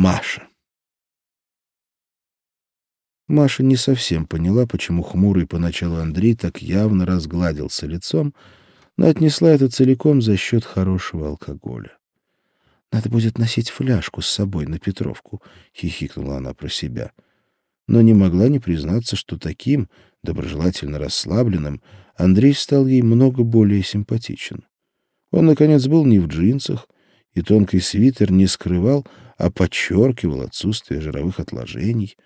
Маша. Маша не совсем поняла, почему хмурый поначалу Андрей так явно разгладился лицом, но отнесла это целиком за счет хорошего алкоголя. «Надо будет носить фляжку с собой на Петровку», — хихикнула она про себя. Но не могла не признаться, что таким, доброжелательно расслабленным, Андрей стал ей много более симпатичен. Он, наконец, был не в джинсах, и тонкий свитер не скрывал, а подчеркивал отсутствие жировых отложений.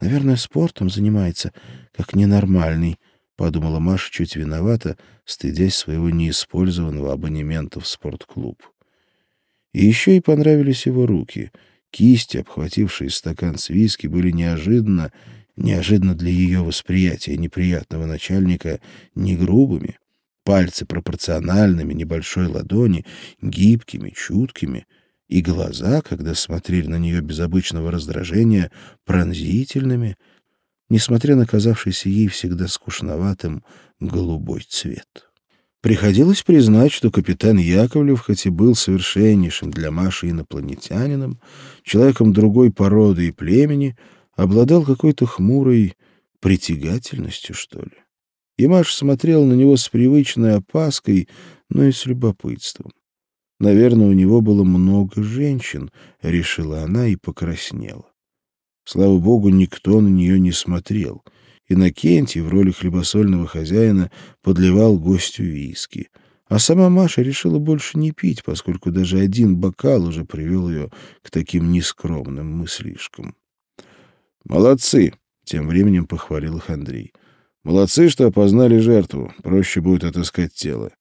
«Наверное, спортом занимается, как ненормальный», — подумала Маша чуть виновата, стыдясь своего неиспользованного абонемента в спортклуб. И еще и понравились его руки. Кисти, обхватившие стакан с виски, были неожиданно, неожиданно для ее восприятия неприятного начальника, не грубыми, пальцы пропорциональными небольшой ладони, гибкими, чуткими, и глаза, когда смотрели на нее без обычного раздражения, пронзительными, несмотря на казавшийся ей всегда скучноватым голубой цвет. Приходилось признать, что капитан Яковлев, хоть и был совершеннейшим для Маши инопланетянином, человеком другой породы и племени, обладал какой-то хмурой притягательностью, что ли. И Маша смотрел на него с привычной опаской, но и с любопытством. Наверное, у него было много женщин, решила она и покраснела. Слава богу, никто на нее не смотрел. Иннокентий в роли хлебосольного хозяина подливал гостю виски. А сама Маша решила больше не пить, поскольку даже один бокал уже привел ее к таким нескромным мыслишкам. «Молодцы!» — тем временем похвалил их Андрей. «Молодцы, что опознали жертву. Проще будет отыскать тело.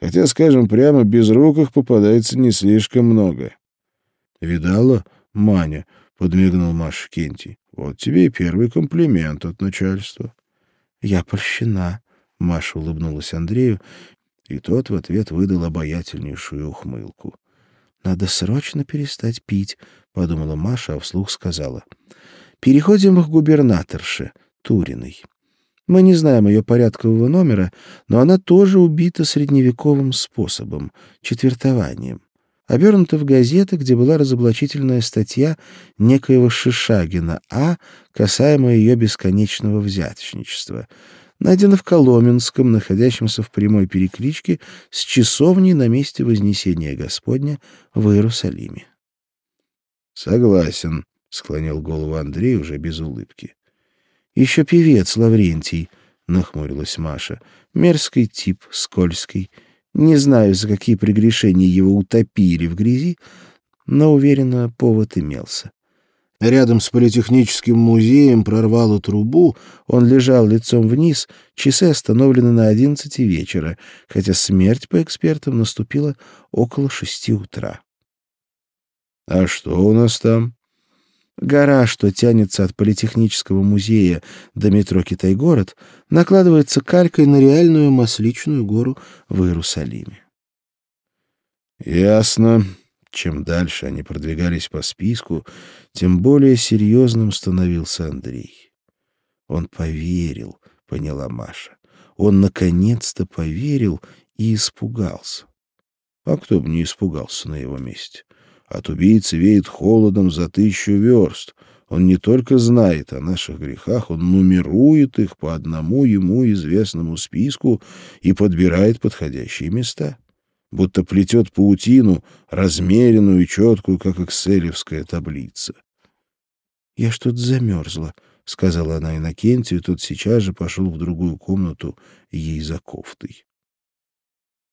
Хотя, скажем прямо, без рук их попадается не слишком много. — Видала, Маня? — подмигнул Маша Кенти. — Вот тебе и первый комплимент от начальства. — Я польщена, — Маша улыбнулась Андрею, и тот в ответ выдал обаятельнейшую ухмылку. — Надо срочно перестать пить, — подумала Маша, а вслух сказала. — Переходим к губернаторше, Туриной. Мы не знаем ее порядкового номера, но она тоже убита средневековым способом — четвертованием. Обернута в газеты, где была разоблачительная статья некоего Шишагина А, касаемая ее бесконечного взяточничества. Найдена в Коломенском, находящемся в прямой перекличке с часовней на месте Вознесения Господня в Иерусалиме. «Согласен», — склонил голову Андрей уже без улыбки. Еще певец Лаврентий, — нахмурилась Маша. Мерзкий тип, скользкий. Не знаю, за какие прегрешения его утопили в грязи, но, уверена, повод имелся. Рядом с политехническим музеем прорвало трубу, он лежал лицом вниз, часы остановлены на одиннадцати вечера, хотя смерть, по экспертам, наступила около шести утра. — А что у нас там? Гора, что тянется от Политехнического музея до метро Китай-город, накладывается калькой на реальную Масличную гору в Иерусалиме. Ясно. Чем дальше они продвигались по списку, тем более серьезным становился Андрей. Он поверил, поняла Маша. Он наконец-то поверил и испугался. А кто бы не испугался на его месте? От убийцы веет холодом за тысячу верст. Он не только знает о наших грехах, он нумерует их по одному ему известному списку и подбирает подходящие места. Будто плетет паутину, размеренную и четкую, как экселевская таблица. — Я что-то замерзла, — сказала она Иннокентию, тот сейчас же пошел в другую комнату ей за кофтой.